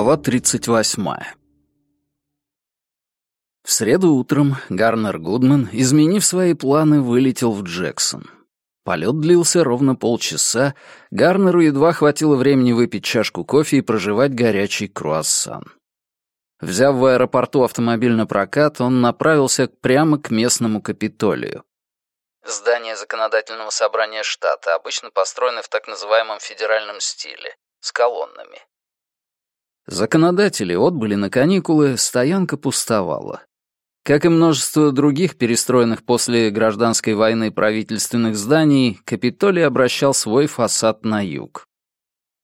Глава 38. В среду утром Гарнер Гудман, изменив свои планы, вылетел в Джексон. Полет длился ровно полчаса, Гарнеру едва хватило времени выпить чашку кофе и проживать горячий круассан. Взяв в аэропорту автомобиль на прокат, он направился прямо к местному Капитолию. Здание законодательного собрания штата обычно построено в так называемом федеральном стиле, с колоннами. Законодатели отбыли на каникулы, стоянка пустовала. Как и множество других перестроенных после гражданской войны правительственных зданий, Капитолий обращал свой фасад на юг.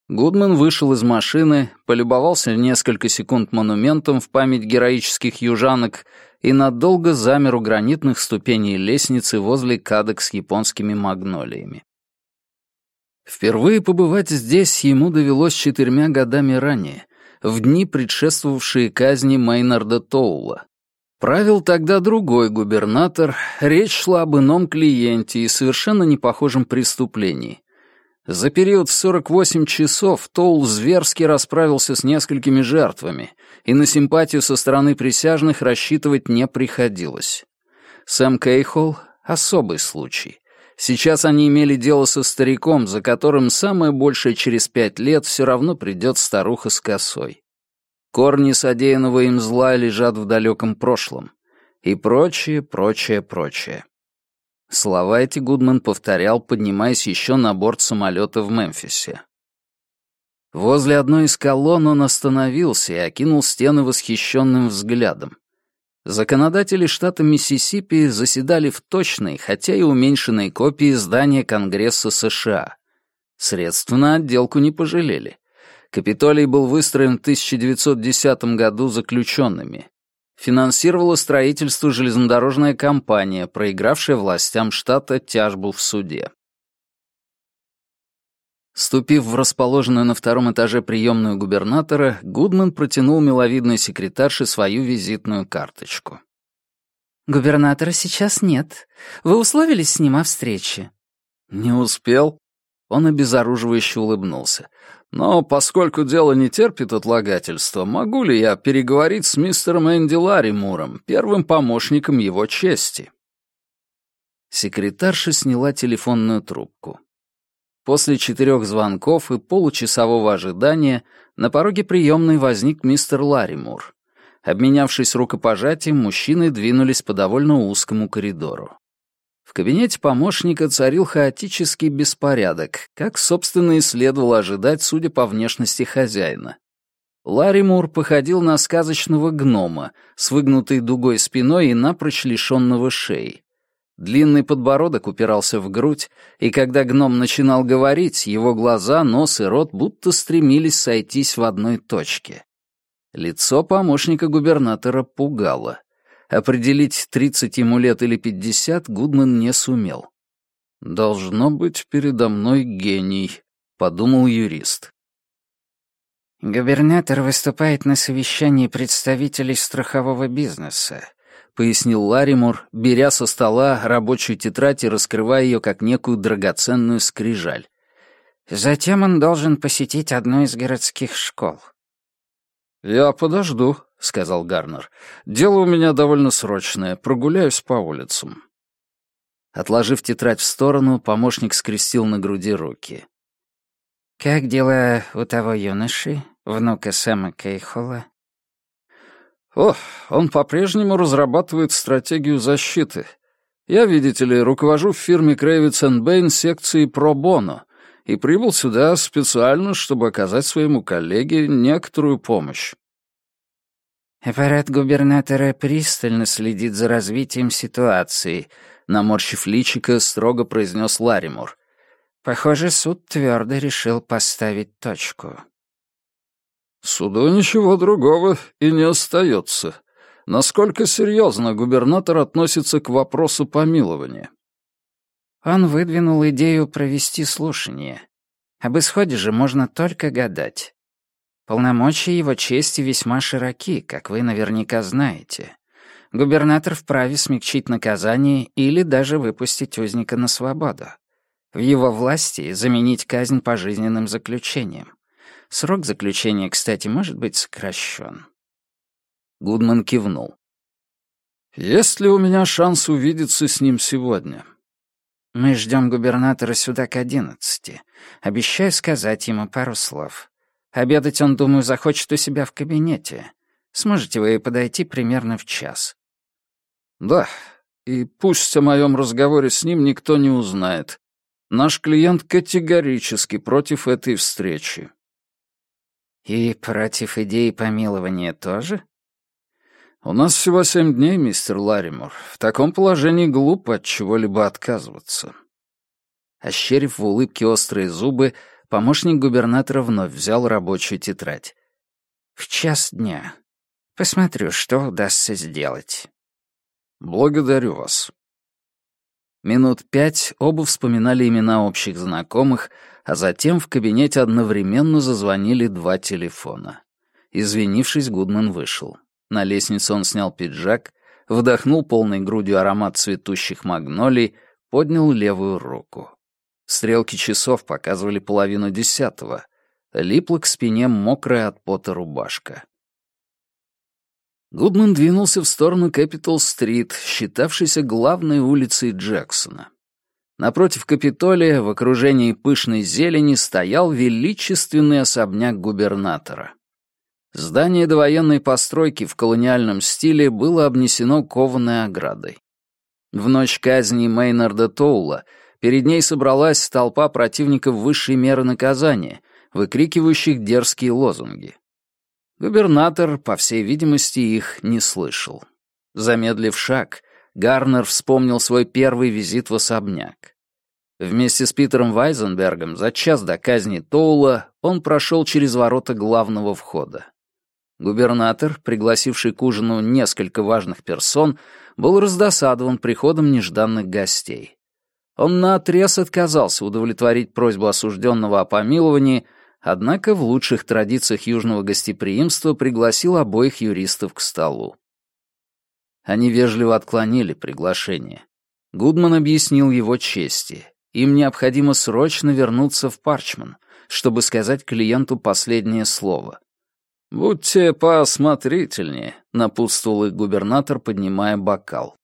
Гудман вышел из машины, полюбовался несколько секунд монументом в память героических южанок и надолго замер у гранитных ступеней лестницы возле кадок с японскими магнолиями. Впервые побывать здесь ему довелось четырьмя годами ранее, в дни, предшествовавшие казни Мейнарда Тоула. Правил тогда другой губернатор, речь шла об ином клиенте и совершенно не похожем преступлении. За период в 48 часов Тоул зверски расправился с несколькими жертвами, и на симпатию со стороны присяжных рассчитывать не приходилось. Сэм Кейхол — особый случай. Сейчас они имели дело со стариком, за которым самое большее через пять лет все равно придет старуха с косой. Корни содеянного им зла лежат в далеком прошлом. И прочее, прочее, прочее. Слова эти Гудман повторял, поднимаясь еще на борт самолета в Мемфисе. Возле одной из колонн он остановился и окинул стены восхищенным взглядом. Законодатели штата Миссисипи заседали в точной, хотя и уменьшенной копии здания Конгресса США. Средств на отделку не пожалели. Капитолий был выстроен в 1910 году заключенными. Финансировала строительство железнодорожная компания, проигравшая властям штата тяжбу в суде. Ступив в расположенную на втором этаже приемную губернатора, Гудман протянул миловидной секретарше свою визитную карточку. «Губернатора сейчас нет. Вы условились с ним о встрече?» «Не успел». Он обезоруживающе улыбнулся. «Но поскольку дело не терпит отлагательства, могу ли я переговорить с мистером Энди Ларримуром, первым помощником его чести?» Секретарша сняла телефонную трубку. После четырех звонков и получасового ожидания на пороге приемной возник мистер Ларримур. Обменявшись рукопожатием, мужчины двинулись по довольно узкому коридору. В кабинете помощника царил хаотический беспорядок, как, собственно, и следовало ожидать, судя по внешности хозяина. Ларри Мур походил на сказочного гнома с выгнутой дугой спиной и напрочь лишенного шеи. Длинный подбородок упирался в грудь, и когда гном начинал говорить, его глаза, нос и рот будто стремились сойтись в одной точке. Лицо помощника губернатора пугало. Определить, тридцать ему лет или пятьдесят, Гудман не сумел. «Должно быть передо мной гений», — подумал юрист. Губернатор выступает на совещании представителей страхового бизнеса пояснил Ларимур, беря со стола рабочую тетрадь и раскрывая ее как некую драгоценную скрижаль. Затем он должен посетить одну из городских школ. «Я подожду», — сказал Гарнер. «Дело у меня довольно срочное. Прогуляюсь по улицам». Отложив тетрадь в сторону, помощник скрестил на груди руки. «Как дела у того юноши, внука Сэма Кейхола?» О, он по-прежнему разрабатывает стратегию защиты. Я, видите ли, руковожу в фирме Крэвиц Бэйн секцией про боно и прибыл сюда специально, чтобы оказать своему коллеге некоторую помощь. Аппарат губернатора пристально следит за развитием ситуации, наморщив личико, строго произнес Ларимур. Похоже, суд твердо решил поставить точку. Суду ничего другого и не остается. Насколько серьезно губернатор относится к вопросу помилования? Он выдвинул идею провести слушание. Об исходе же можно только гадать. Полномочия его чести весьма широки, как вы наверняка знаете. Губернатор вправе смягчить наказание или даже выпустить узника на свободу. В его власти заменить казнь пожизненным заключением. Срок заключения, кстати, может быть сокращен. Гудман кивнул. «Есть ли у меня шанс увидеться с ним сегодня?» «Мы ждем губернатора сюда к одиннадцати. Обещаю сказать ему пару слов. Обедать он, думаю, захочет у себя в кабинете. Сможете вы подойти примерно в час?» «Да, и пусть о моем разговоре с ним никто не узнает. Наш клиент категорически против этой встречи». «И против идеи помилования тоже?» «У нас всего семь дней, мистер Ларимор. В таком положении глупо от чего-либо отказываться». Ощерив в улыбке острые зубы, помощник губернатора вновь взял рабочую тетрадь. «В час дня. Посмотрю, что удастся сделать». «Благодарю вас». Минут пять оба вспоминали имена общих знакомых, а затем в кабинете одновременно зазвонили два телефона. Извинившись, Гудман вышел. На лестнице он снял пиджак, вдохнул полной грудью аромат цветущих магнолий, поднял левую руку. Стрелки часов показывали половину десятого. Липла к спине мокрая от пота рубашка. Гудман двинулся в сторону Кэпитал-стрит, считавшейся главной улицей Джексона. Напротив Капитолия, в окружении пышной зелени, стоял величественный особняк губернатора. Здание довоенной постройки в колониальном стиле было обнесено кованой оградой. В ночь казни Мейнарда Тоула перед ней собралась толпа противников высшей меры наказания, выкрикивающих дерзкие лозунги. Губернатор, по всей видимости, их не слышал. Замедлив шаг, Гарнер вспомнил свой первый визит в особняк. Вместе с Питером Вайзенбергом за час до казни Тоула он прошел через ворота главного входа. Губернатор, пригласивший к ужину несколько важных персон, был раздосадован приходом нежданных гостей. Он наотрез отказался удовлетворить просьбу осужденного о помиловании однако в лучших традициях южного гостеприимства пригласил обоих юристов к столу. Они вежливо отклонили приглашение. Гудман объяснил его чести. Им необходимо срочно вернуться в Парчман, чтобы сказать клиенту последнее слово. «Будьте поосмотрительнее», — напутствовал их губернатор, поднимая бокал.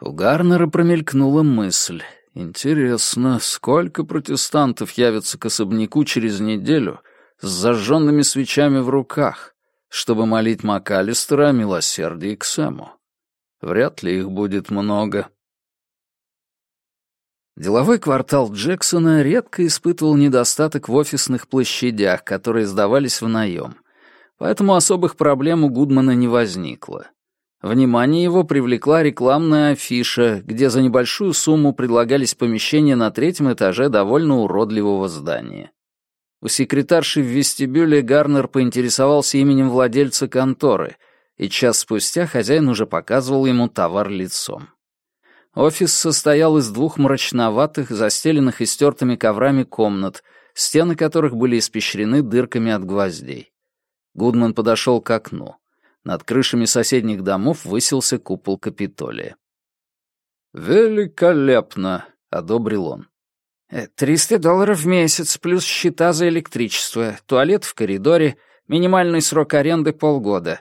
У Гарнера промелькнула мысль. Интересно, сколько протестантов явятся к особняку через неделю с зажженными свечами в руках, чтобы молить МакАлистера о милосердии к Сэму? Вряд ли их будет много. Деловой квартал Джексона редко испытывал недостаток в офисных площадях, которые сдавались в наем, поэтому особых проблем у Гудмана не возникло. Внимание его привлекла рекламная афиша, где за небольшую сумму предлагались помещения на третьем этаже довольно уродливого здания. У секретарши в вестибюле Гарнер поинтересовался именем владельца конторы, и час спустя хозяин уже показывал ему товар лицом. Офис состоял из двух мрачноватых, застеленных и стертыми коврами комнат, стены которых были испещрены дырками от гвоздей. Гудман подошел к окну. Над крышами соседних домов высился купол Капитолия. «Великолепно!» — одобрил он. «Э, «Триста долларов в месяц, плюс счета за электричество, туалет в коридоре, минимальный срок аренды полгода».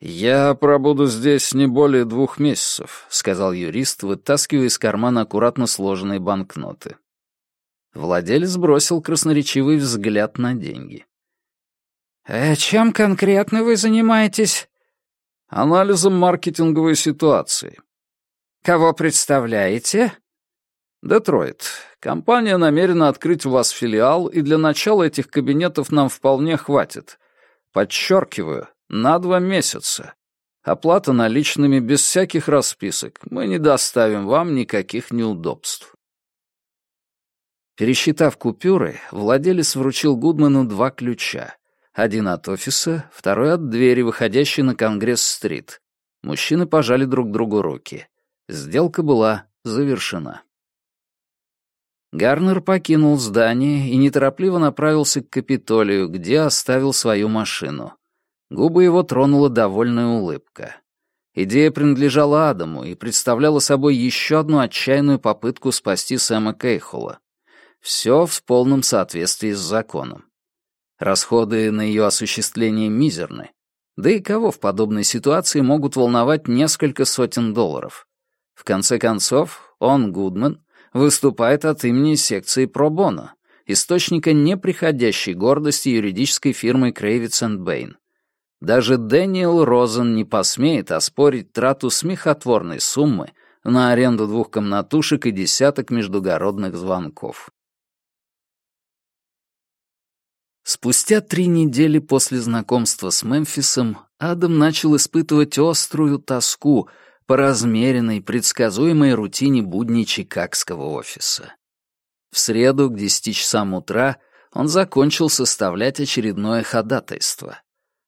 «Я пробуду здесь не более двух месяцев», — сказал юрист, вытаскивая из кармана аккуратно сложенные банкноты. Владелец бросил красноречивый взгляд на деньги. «Э, «Чем конкретно вы занимаетесь?» «Анализом маркетинговой ситуации». «Кого представляете?» «Детройт. Компания намерена открыть у вас филиал, и для начала этих кабинетов нам вполне хватит. Подчеркиваю, на два месяца. Оплата наличными без всяких расписок. Мы не доставим вам никаких неудобств». Пересчитав купюры, владелец вручил Гудману два ключа. Один от офиса, второй от двери, выходящей на Конгресс-стрит. Мужчины пожали друг другу руки. Сделка была завершена. Гарнер покинул здание и неторопливо направился к Капитолию, где оставил свою машину. Губы его тронула довольная улыбка. Идея принадлежала Адаму и представляла собой еще одну отчаянную попытку спасти Сэма Кейхола. Все в полном соответствии с законом. Расходы на ее осуществление мизерны. Да и кого в подобной ситуации могут волновать несколько сотен долларов? В конце концов, он, Гудман, выступает от имени секции Пробона, источника неприходящей гордости юридической фирмы Крейвиц Бэйн. Даже Дэниел Розен не посмеет оспорить трату смехотворной суммы на аренду двух комнатушек и десяток междугородных звонков. Спустя три недели после знакомства с Мемфисом Адам начал испытывать острую тоску по размеренной, предсказуемой рутине будней чикагского офиса. В среду к десяти часам утра он закончил составлять очередное ходатайство.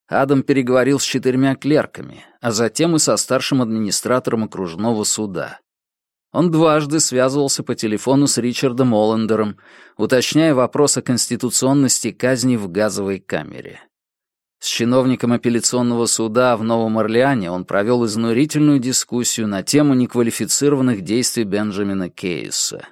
Адам переговорил с четырьмя клерками, а затем и со старшим администратором окружного суда. Он дважды связывался по телефону с Ричардом Оллендером, уточняя вопрос о конституционности казни в газовой камере. С чиновником апелляционного суда в Новом Орлеане он провел изнурительную дискуссию на тему неквалифицированных действий Бенджамина Кейса.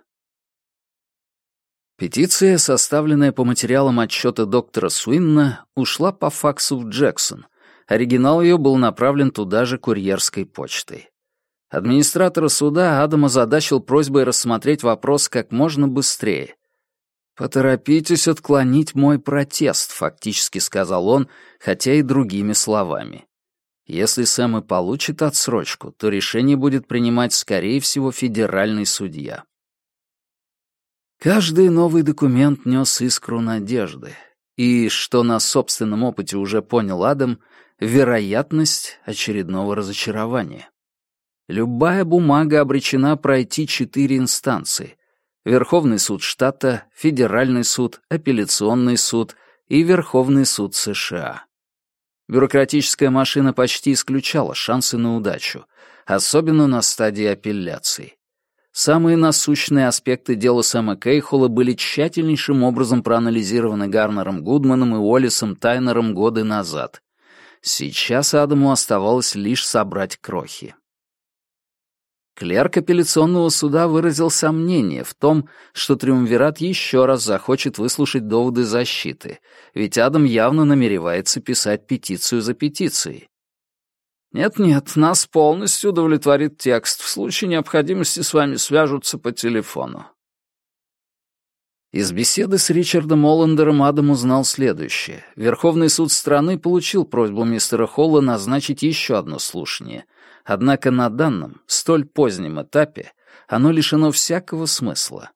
Петиция, составленная по материалам отчета доктора Суинна, ушла по факсу в Джексон. Оригинал ее был направлен туда же курьерской почтой. Администратора суда Адам озадачил просьбой рассмотреть вопрос как можно быстрее. «Поторопитесь отклонить мой протест», — фактически сказал он, хотя и другими словами. Если Сэм и получит отсрочку, то решение будет принимать, скорее всего, федеральный судья. Каждый новый документ нес искру надежды. И, что на собственном опыте уже понял Адам, вероятность очередного разочарования. Любая бумага обречена пройти четыре инстанции. Верховный суд штата, Федеральный суд, Апелляционный суд и Верховный суд США. Бюрократическая машина почти исключала шансы на удачу, особенно на стадии апелляции. Самые насущные аспекты дела Сэма Кейхола были тщательнейшим образом проанализированы Гарнером Гудманом и Уоллисом Тайнером годы назад. Сейчас Адаму оставалось лишь собрать крохи. Клерк апелляционного суда выразил сомнение в том, что Триумвират еще раз захочет выслушать доводы защиты, ведь Адам явно намеревается писать петицию за петицией. «Нет-нет, нас полностью удовлетворит текст. В случае необходимости с вами свяжутся по телефону». Из беседы с Ричардом Оллендером Адам узнал следующее. Верховный суд страны получил просьбу мистера Холла назначить еще одно слушание. Однако на данном, столь позднем этапе, оно лишено всякого смысла.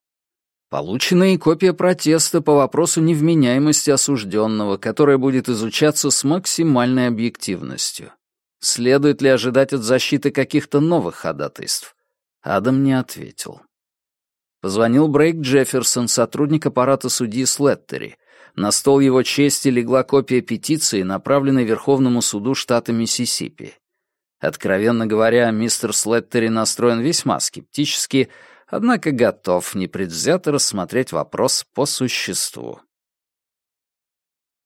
Получена и копия протеста по вопросу невменяемости осужденного, которая будет изучаться с максимальной объективностью. Следует ли ожидать от защиты каких-то новых ходатайств? Адам не ответил. Позвонил Брейк Джефферсон, сотрудник аппарата судьи Слеттери. На стол его чести легла копия петиции, направленной Верховному суду штата Миссисипи. Откровенно говоря, мистер Слеттери настроен весьма скептически, однако готов непредвзято рассмотреть вопрос по существу.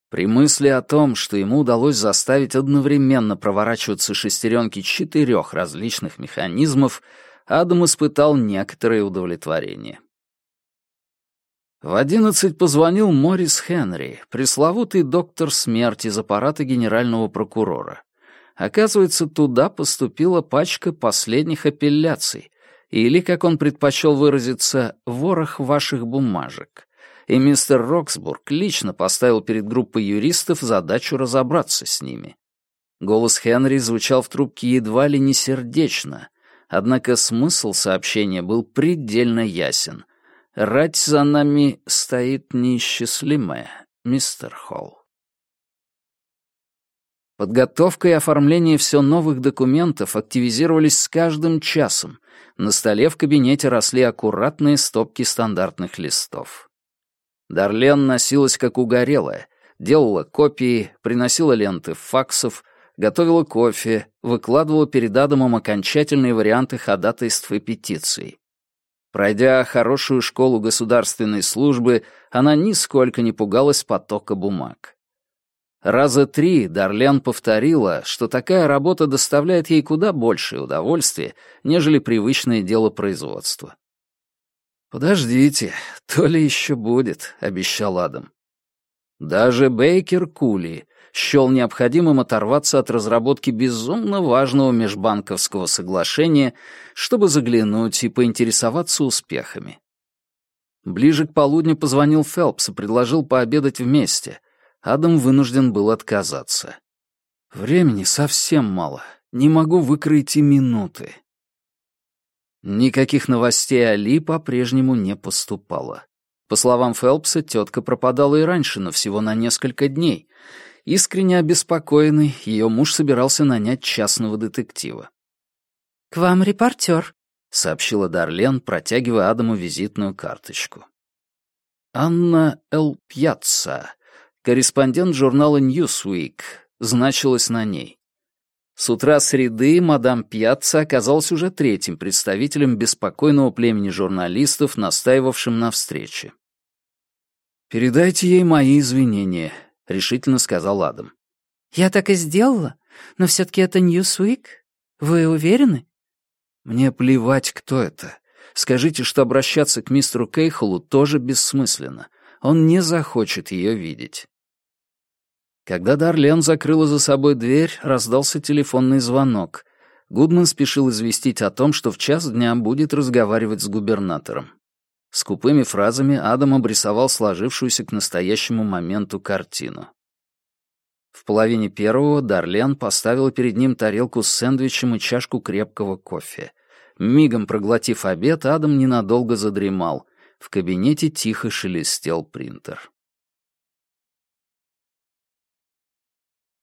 При мысли о том, что ему удалось заставить одновременно проворачиваться шестеренки четырех различных механизмов, Адам испытал некоторое удовлетворение. В одиннадцать позвонил Морис Хенри, пресловутый доктор смерти из аппарата генерального прокурора. Оказывается, туда поступила пачка последних апелляций, или, как он предпочел выразиться, ворох ваших бумажек и мистер Роксбург лично поставил перед группой юристов задачу разобраться с ними. Голос Хенри звучал в трубке едва ли не сердечно, однако смысл сообщения был предельно ясен. «Рать за нами стоит неисчислимая, мистер Холл». Подготовка и оформление все новых документов активизировались с каждым часом. На столе в кабинете росли аккуратные стопки стандартных листов. Дарлен носилась как угорелая, делала копии, приносила ленты факсов, готовила кофе, выкладывала перед Адамом окончательные варианты ходатайств и петиций. Пройдя хорошую школу государственной службы, она нисколько не пугалась потока бумаг. Раза три Дарлен повторила, что такая работа доставляет ей куда большее удовольствие, нежели привычное дело производства. «Подождите, то ли еще будет», — обещал Адам. Даже Бейкер Кули счел необходимым оторваться от разработки безумно важного межбанковского соглашения, чтобы заглянуть и поинтересоваться успехами. Ближе к полудню позвонил Фелпс и предложил пообедать вместе. Адам вынужден был отказаться. «Времени совсем мало. Не могу выкроить и минуты». Никаких новостей о Ли по-прежнему не поступало. По словам Фелпса, тетка пропадала и раньше, но всего на несколько дней. Искренне обеспокоенный, ее муж собирался нанять частного детектива. «К вам репортер», — сообщила Дарлен, протягивая Адаму визитную карточку. Анна Эл Пьяцца, корреспондент журнала Newsweek, значилась на ней. С утра среды мадам Пьяцца оказалась уже третьим представителем беспокойного племени журналистов, настаивавшим на встрече. «Передайте ей мои извинения», — решительно сказал Адам. «Я так и сделала, но все-таки это Newsweek. Вы уверены?» «Мне плевать, кто это. Скажите, что обращаться к мистеру Кейхолу тоже бессмысленно. Он не захочет ее видеть». Когда Дарлен закрыла за собой дверь, раздался телефонный звонок. Гудман спешил известить о том, что в час дня будет разговаривать с губернатором. Скупыми фразами Адам обрисовал сложившуюся к настоящему моменту картину. В половине первого Дарлен поставила перед ним тарелку с сэндвичем и чашку крепкого кофе. Мигом проглотив обед, Адам ненадолго задремал. В кабинете тихо шелестел принтер.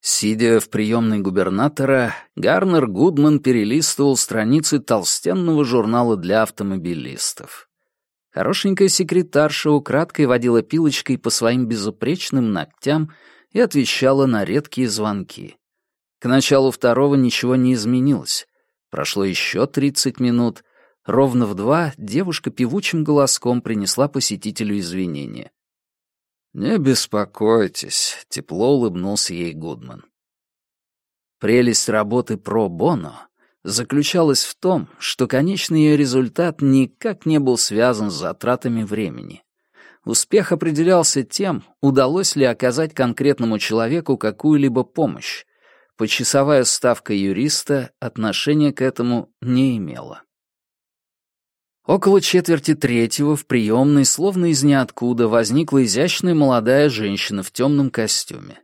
Сидя в приемной губернатора, Гарнер Гудман перелистывал страницы толстенного журнала для автомобилистов. Хорошенькая секретарша украдкой водила пилочкой по своим безупречным ногтям и отвечала на редкие звонки. К началу второго ничего не изменилось. Прошло еще тридцать минут. Ровно в два девушка певучим голоском принесла посетителю извинения. «Не беспокойтесь», — тепло улыбнулся ей Гудман. Прелесть работы про Боно заключалась в том, что конечный ее результат никак не был связан с затратами времени. Успех определялся тем, удалось ли оказать конкретному человеку какую-либо помощь. Почасовая ставка юриста отношения к этому не имела. Около четверти третьего в приемной, словно из ниоткуда, возникла изящная молодая женщина в темном костюме.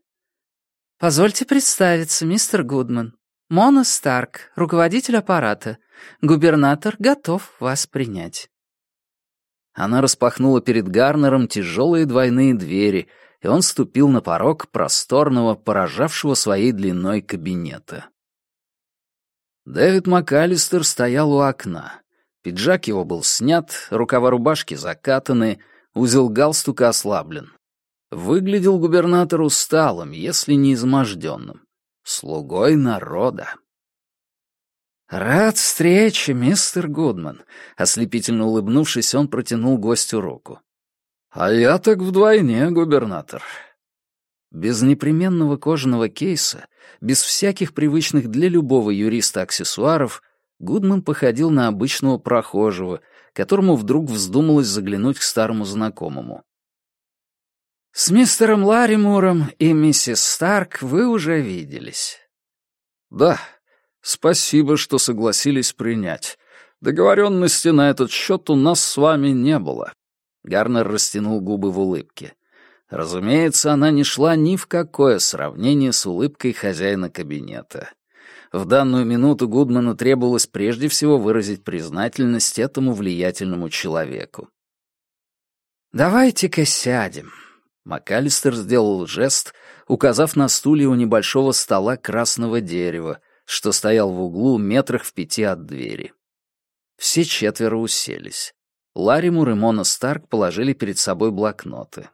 «Позвольте представиться, мистер Гудман. Мона Старк, руководитель аппарата. Губернатор готов вас принять». Она распахнула перед Гарнером тяжелые двойные двери, и он ступил на порог просторного, поражавшего своей длиной кабинета. Дэвид МакАлистер стоял у окна. Пиджак его был снят, рукава рубашки закатаны, узел галстука ослаблен. Выглядел губернатор усталым, если не изможденным слугой народа. «Рад встрече, мистер Гудман», — ослепительно улыбнувшись, он протянул гостю руку. «А я так вдвойне, губернатор». Без непременного кожаного кейса, без всяких привычных для любого юриста аксессуаров, Гудман походил на обычного прохожего, которому вдруг вздумалось заглянуть к старому знакомому. «С мистером Ларимуром и миссис Старк вы уже виделись». «Да, спасибо, что согласились принять. Договоренности на этот счет у нас с вами не было». Гарнер растянул губы в улыбке. Разумеется, она не шла ни в какое сравнение с улыбкой хозяина кабинета. В данную минуту Гудману требовалось прежде всего выразить признательность этому влиятельному человеку. «Давайте-ка сядем», МакАлистер сделал жест, указав на стулья у небольшого стола красного дерева, что стоял в углу метрах в пяти от двери. Все четверо уселись. Ларимур и Мона Старк положили перед собой блокноты.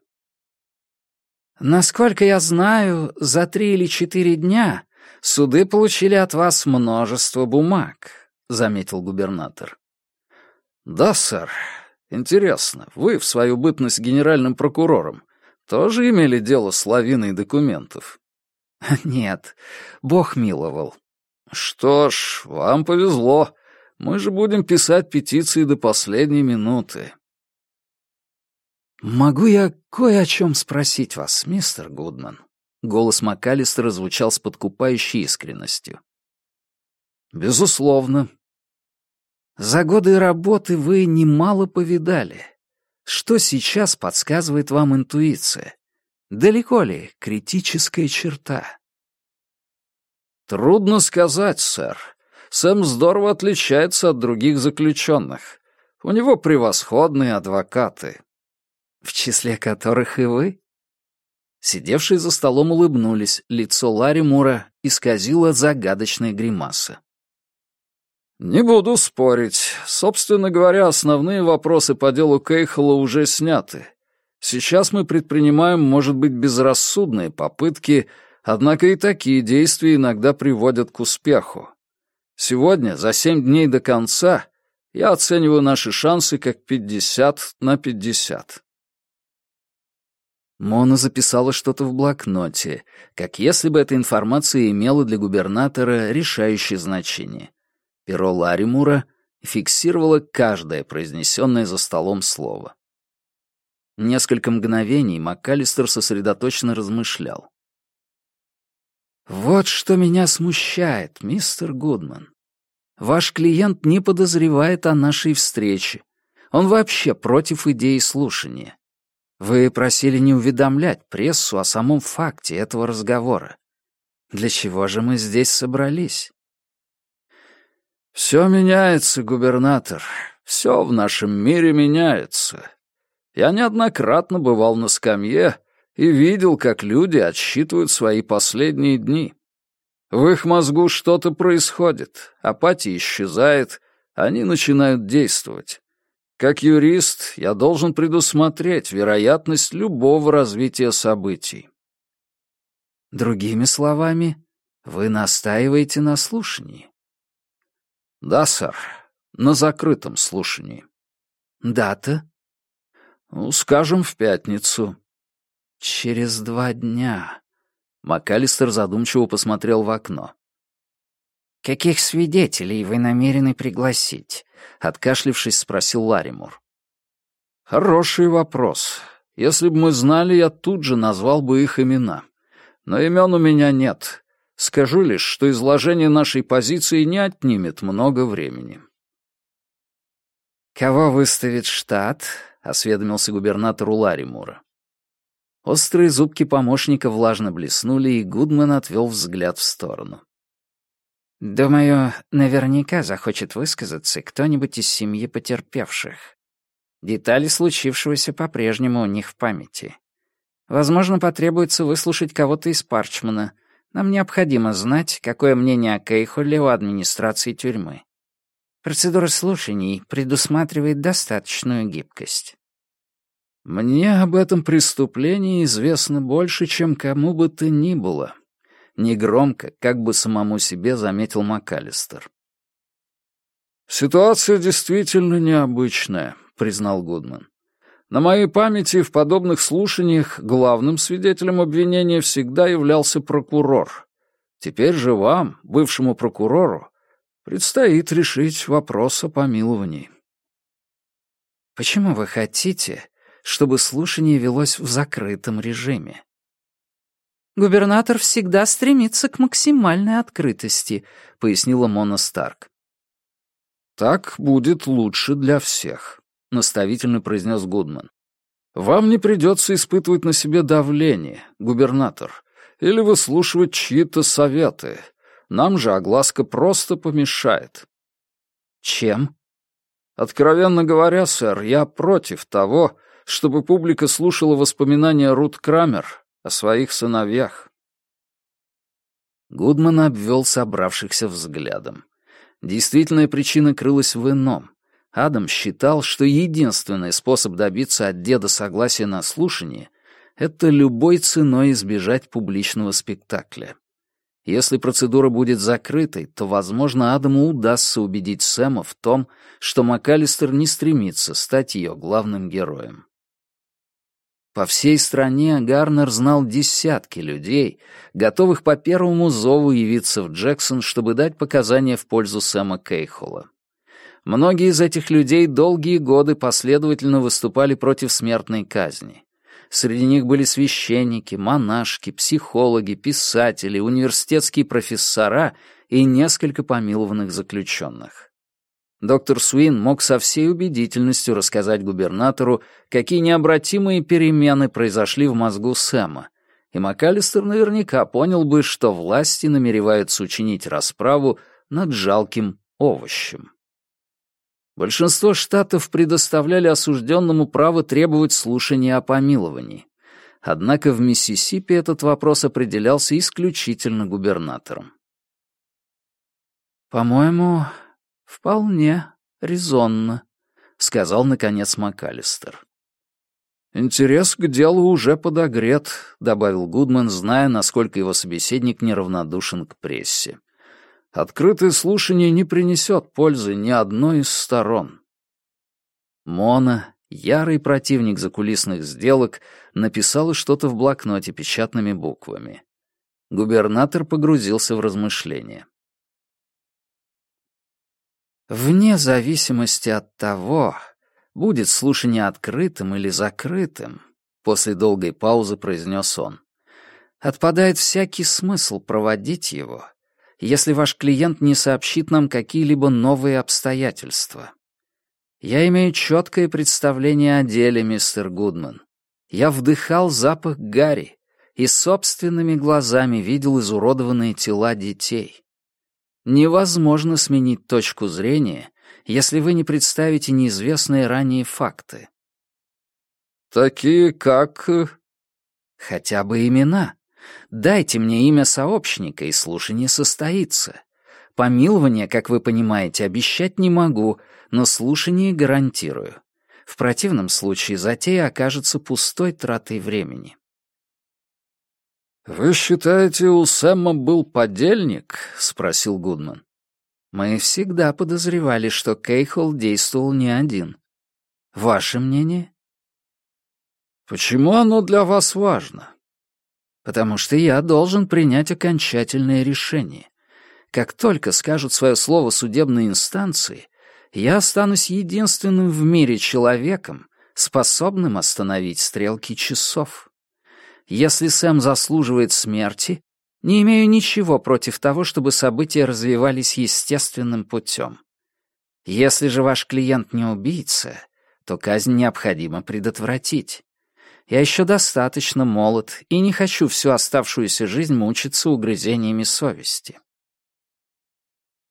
«Насколько я знаю, за три или четыре дня суды получили от вас множество бумаг», — заметил губернатор. «Да, сэр. Интересно, вы в свою бытность генеральным прокурором тоже имели дело с лавиной документов? Нет, Бог миловал. Что ж, вам повезло. Мы же будем писать петиции до последней минуты. «Могу я кое о чем спросить вас, мистер Гудман?» Голос МакАлистера звучал с подкупающей искренностью. «Безусловно. За годы работы вы немало повидали. Что сейчас подсказывает вам интуиция? Далеко ли критическая черта?» «Трудно сказать, сэр. Сэм здорово отличается от других заключенных. У него превосходные адвокаты, в числе которых и вы?» Сидевшие за столом улыбнулись, лицо Ларри Мура исказило загадочная гримаса. «Не буду спорить. Собственно говоря, основные вопросы по делу Кейхола уже сняты. Сейчас мы предпринимаем, может быть, безрассудные попытки, однако и такие действия иногда приводят к успеху. Сегодня, за семь дней до конца, я оцениваю наши шансы как пятьдесят на пятьдесят. Мона записала что-то в блокноте, как если бы эта информация имела для губернатора решающее значение. Перо Ларимура фиксировало каждое произнесенное за столом слово. Несколько мгновений МакАлистер сосредоточенно размышлял. «Вот что меня смущает, мистер Гудман. Ваш клиент не подозревает о нашей встрече. Он вообще против идеи слушания. Вы просили не уведомлять прессу о самом факте этого разговора. Для чего же мы здесь собрались? Все меняется, губернатор. Все в нашем мире меняется. Я неоднократно бывал на скамье и видел, как люди отсчитывают свои последние дни. В их мозгу что-то происходит, апатия исчезает, они начинают действовать. Как юрист, я должен предусмотреть вероятность любого развития событий. Другими словами, вы настаиваете на слушании? Да, сэр, на закрытом слушании. Дата? Ну, скажем, в пятницу. Через два дня. МакАлистер задумчиво посмотрел в окно. «Каких свидетелей вы намерены пригласить?» — откашлившись, спросил Ларимур. «Хороший вопрос. Если бы мы знали, я тут же назвал бы их имена. Но имен у меня нет. Скажу лишь, что изложение нашей позиции не отнимет много времени». «Кого выставит штат?» — осведомился губернатор Ларимура. Острые зубки помощника влажно блеснули, и Гудман отвел взгляд в сторону. Думаю, наверняка захочет высказаться кто-нибудь из семьи потерпевших. Детали случившегося по-прежнему у них в памяти. Возможно, потребуется выслушать кого-то из Парчмана. Нам необходимо знать, какое мнение о Кейхоле у администрации тюрьмы. Процедура слушаний предусматривает достаточную гибкость. «Мне об этом преступлении известно больше, чем кому бы то ни было», Негромко, как бы самому себе заметил МакАлистер. «Ситуация действительно необычная», — признал Гудман. «На моей памяти в подобных слушаниях главным свидетелем обвинения всегда являлся прокурор. Теперь же вам, бывшему прокурору, предстоит решить вопрос о помиловании». «Почему вы хотите, чтобы слушание велось в закрытом режиме?» Губернатор всегда стремится к максимальной открытости», — пояснила Мона Старк. «Так будет лучше для всех», — наставительно произнес Гудман. «Вам не придется испытывать на себе давление, губернатор, или выслушивать чьи-то советы. Нам же огласка просто помешает». «Чем?» «Откровенно говоря, сэр, я против того, чтобы публика слушала воспоминания Рут Крамер о своих сыновьях. Гудман обвел собравшихся взглядом. Действительная причина крылась в ином. Адам считал, что единственный способ добиться от деда согласия на слушание — это любой ценой избежать публичного спектакля. Если процедура будет закрытой, то, возможно, Адаму удастся убедить Сэма в том, что МакАлистер не стремится стать ее главным героем. По всей стране Гарнер знал десятки людей, готовых по первому зову явиться в Джексон, чтобы дать показания в пользу Сэма Кейхола. Многие из этих людей долгие годы последовательно выступали против смертной казни. Среди них были священники, монашки, психологи, писатели, университетские профессора и несколько помилованных заключенных. Доктор Суин мог со всей убедительностью рассказать губернатору, какие необратимые перемены произошли в мозгу Сэма, и МакАлистер наверняка понял бы, что власти намереваются учинить расправу над жалким овощем. Большинство штатов предоставляли осужденному право требовать слушания о помиловании. Однако в Миссисипи этот вопрос определялся исключительно губернатором. «По-моему, вполне резонно», — сказал, наконец, МакАлистер. «Интерес к делу уже подогрет», — добавил Гудман, зная, насколько его собеседник неравнодушен к прессе. Открытое слушание не принесет пользы ни одной из сторон. Мона, ярый противник закулисных сделок, написала что-то в блокноте печатными буквами. Губернатор погрузился в размышления. Вне зависимости от того, будет слушание открытым или закрытым, после долгой паузы произнес он, отпадает всякий смысл проводить его, если ваш клиент не сообщит нам какие-либо новые обстоятельства. Я имею четкое представление о деле, мистер Гудман. Я вдыхал запах гари и собственными глазами видел изуродованные тела детей. Невозможно сменить точку зрения, если вы не представите неизвестные ранее факты. Такие как... Хотя бы имена. Дайте мне имя сообщника, и слушание состоится. Помилование, как вы понимаете, обещать не могу, но слушание гарантирую. В противном случае затея окажется пустой тратой времени. «Вы считаете, у Сэма был подельник?» — спросил Гудман. «Мы всегда подозревали, что Кейхол действовал не один. Ваше мнение?» «Почему оно для вас важно?» потому что я должен принять окончательное решение. Как только скажут свое слово судебные инстанции, я останусь единственным в мире человеком, способным остановить стрелки часов. Если Сэм заслуживает смерти, не имею ничего против того, чтобы события развивались естественным путем. Если же ваш клиент не убийца, то казнь необходимо предотвратить. Я еще достаточно молод и не хочу всю оставшуюся жизнь мучиться угрызениями совести.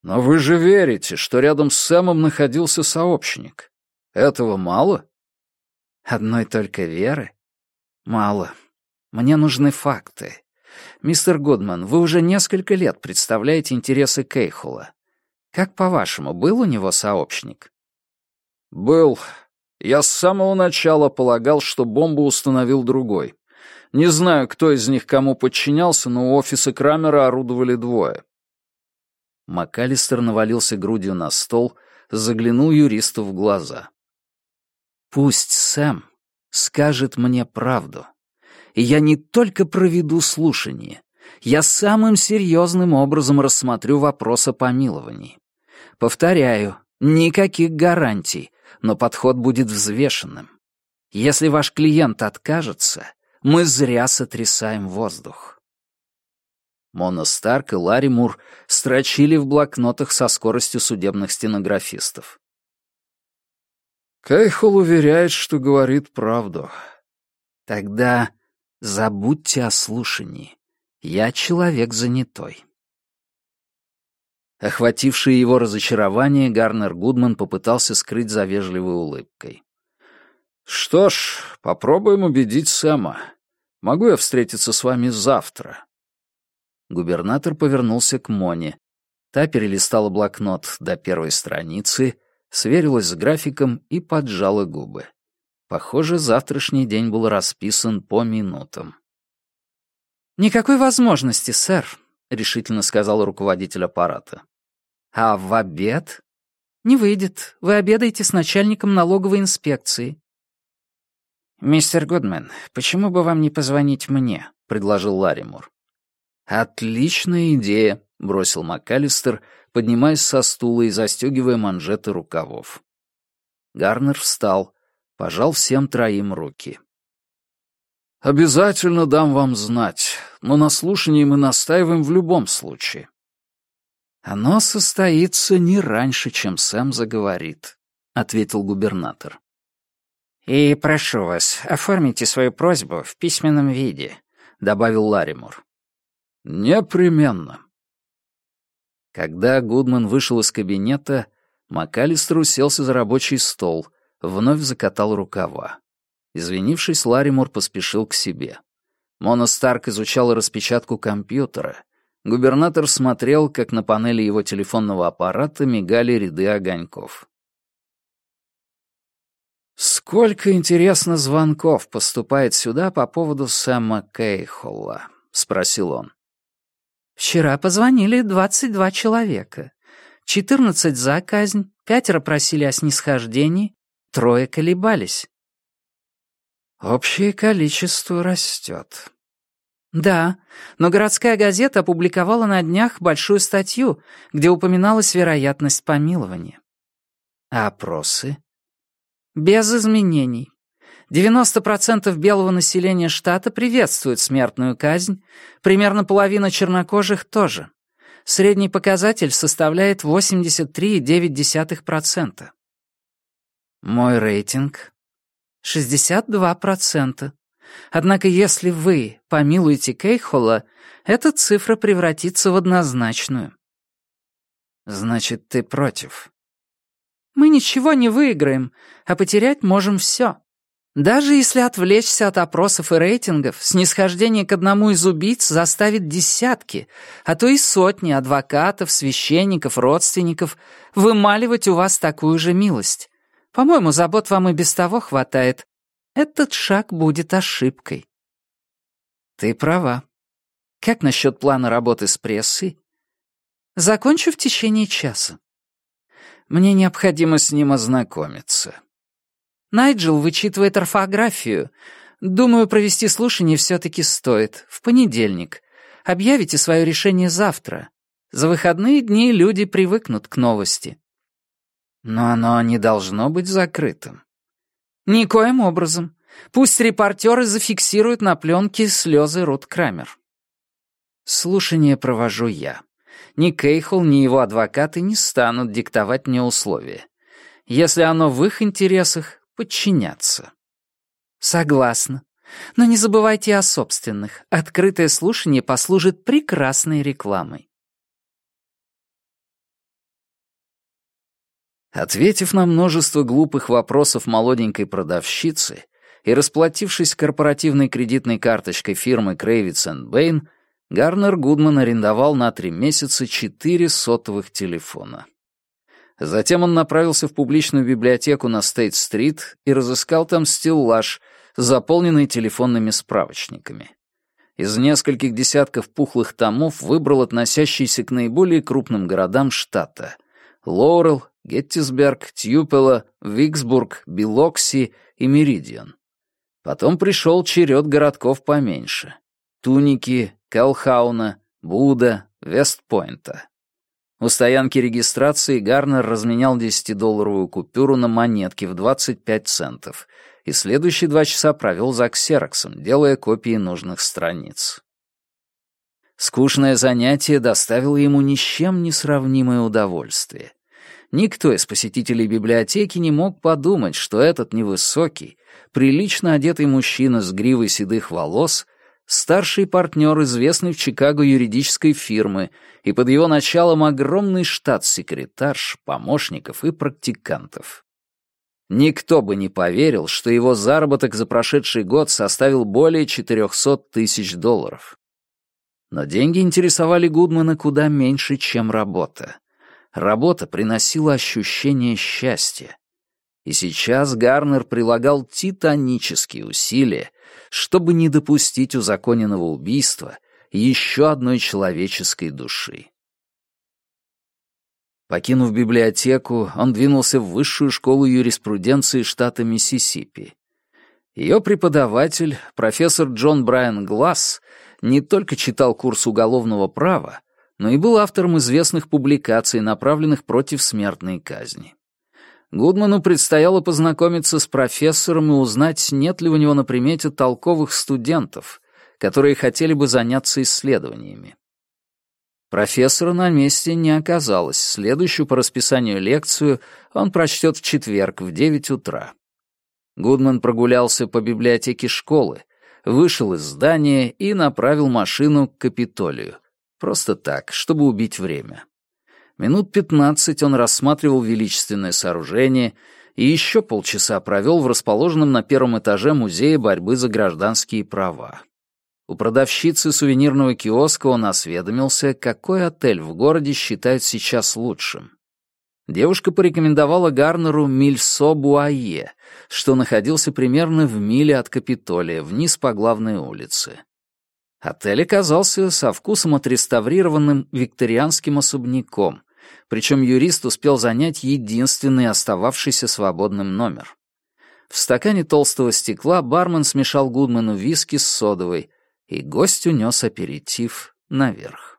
Но вы же верите, что рядом с Сэмом находился сообщник. Этого мало? Одной только веры? Мало. Мне нужны факты. Мистер Гудман, вы уже несколько лет представляете интересы Кейхула. Как по-вашему, был у него сообщник? Был, я с самого начала полагал, что бомбу установил другой. Не знаю, кто из них кому подчинялся, но у офиса Крамера орудовали двое. МакАлистер навалился грудью на стол, заглянул юристу в глаза. «Пусть Сэм скажет мне правду, и я не только проведу слушание, я самым серьезным образом рассмотрю вопрос о помиловании. Повторяю, никаких гарантий, но подход будет взвешенным. Если ваш клиент откажется, мы зря сотрясаем воздух. Мона Старк и Ларри Мур строчили в блокнотах со скоростью судебных стенографистов. Кейхол уверяет, что говорит правду. Тогда забудьте о слушании. Я человек занятой. Охватившее его разочарование, Гарнер Гудман попытался скрыть за вежливой улыбкой. «Что ж, попробуем убедить Сэма. Могу я встретиться с вами завтра?» Губернатор повернулся к Моне. Та перелистала блокнот до первой страницы, сверилась с графиком и поджала губы. Похоже, завтрашний день был расписан по минутам. «Никакой возможности, сэр», — решительно сказал руководитель аппарата. «А в обед?» «Не выйдет. Вы обедаете с начальником налоговой инспекции». «Мистер Гудмен, почему бы вам не позвонить мне?» — предложил Ларимур. «Отличная идея», — бросил МакАлистер, поднимаясь со стула и застегивая манжеты рукавов. Гарнер встал, пожал всем троим руки. «Обязательно дам вам знать, но на слушании мы настаиваем в любом случае». «Оно состоится не раньше, чем Сэм заговорит», — ответил губернатор. «И прошу вас, оформите свою просьбу в письменном виде», — добавил Ларимур. «Непременно». Когда Гудман вышел из кабинета, МакАлистер уселся за рабочий стол, вновь закатал рукава. Извинившись, Ларимор поспешил к себе. Мона Старк изучала распечатку компьютера. Губернатор смотрел, как на панели его телефонного аппарата мигали ряды огоньков. «Сколько, интересно, звонков поступает сюда по поводу Сэма Кейхолла?» — спросил он. «Вчера позвонили двадцать два человека. Четырнадцать за казнь, пятеро просили о снисхождении, трое колебались. Общее количество растет. Да, но городская газета опубликовала на днях большую статью, где упоминалась вероятность помилования. А опросы? Без изменений. 90% белого населения штата приветствуют смертную казнь, примерно половина чернокожих тоже. Средний показатель составляет 83,9%. Мой рейтинг 62%. Однако если вы помилуете Кейхола, эта цифра превратится в однозначную. Значит, ты против? Мы ничего не выиграем, а потерять можем все. Даже если отвлечься от опросов и рейтингов, снисхождение к одному из убийц заставит десятки, а то и сотни адвокатов, священников, родственников вымаливать у вас такую же милость. По-моему, забот вам и без того хватает. Этот шаг будет ошибкой. Ты права. Как насчет плана работы с прессой? Закончу в течение часа. Мне необходимо с ним ознакомиться. Найджел вычитывает орфографию. Думаю, провести слушание все-таки стоит. В понедельник. Объявите свое решение завтра. За выходные дни люди привыкнут к новости. Но оно не должно быть закрытым. Никоим образом. Пусть репортеры зафиксируют на пленке слезы Рут Крамер. Слушание провожу я. Ни Кейхол, ни его адвокаты не станут диктовать мне условия. Если оно в их интересах, подчиняться. Согласна. Но не забывайте о собственных. Открытое слушание послужит прекрасной рекламой. Ответив на множество глупых вопросов молоденькой продавщицы и расплатившись корпоративной кредитной карточкой фирмы Крэвиц Бэйн, Гарнер Гудман арендовал на три месяца четыре сотовых телефона. Затем он направился в публичную библиотеку на Стейт-стрит и разыскал там стеллаж, заполненный телефонными справочниками. Из нескольких десятков пухлых томов выбрал относящиеся к наиболее крупным городам штата — Лоурел, Геттисберг, Тьюпела, Виксбург, Билокси и Меридиан. Потом пришел черед городков поменьше. Туники, Калхауна, Буда, Вестпойнта. У стоянки регистрации Гарнер разменял 10-долларовую купюру на монетки в 25 центов и следующие два часа провел за ксероксом, делая копии нужных страниц. Скучное занятие доставило ему ни с чем не сравнимое удовольствие. Никто из посетителей библиотеки не мог подумать, что этот невысокий, прилично одетый мужчина с гривой седых волос — старший партнер известной в Чикаго юридической фирмы, и под его началом огромный штат секретарш, помощников и практикантов. Никто бы не поверил, что его заработок за прошедший год составил более 400 тысяч долларов. Но деньги интересовали Гудмана куда меньше, чем работа. Работа приносила ощущение счастья. И сейчас Гарнер прилагал титанические усилия, чтобы не допустить узаконенного убийства еще одной человеческой души. Покинув библиотеку, он двинулся в высшую школу юриспруденции штата Миссисипи. Ее преподаватель, профессор Джон Брайан Гласс, не только читал курс уголовного права, но и был автором известных публикаций, направленных против смертной казни. Гудману предстояло познакомиться с профессором и узнать, нет ли у него на примете толковых студентов, которые хотели бы заняться исследованиями. Профессора на месте не оказалось. Следующую по расписанию лекцию он прочтет в четверг в 9 утра. Гудман прогулялся по библиотеке школы, вышел из здания и направил машину к Капитолию. Просто так, чтобы убить время. Минут пятнадцать он рассматривал величественное сооружение и еще полчаса провел в расположенном на первом этаже музее борьбы за гражданские права. У продавщицы сувенирного киоска он осведомился, какой отель в городе считают сейчас лучшим. Девушка порекомендовала Гарнеру Мильсо-Буае, что находился примерно в миле от Капитолия, вниз по главной улице. Отель оказался со вкусом отреставрированным викторианским особняком, причем юрист успел занять единственный остававшийся свободным номер. В стакане толстого стекла бармен смешал Гудману виски с содовой, и гость унес аперитив наверх.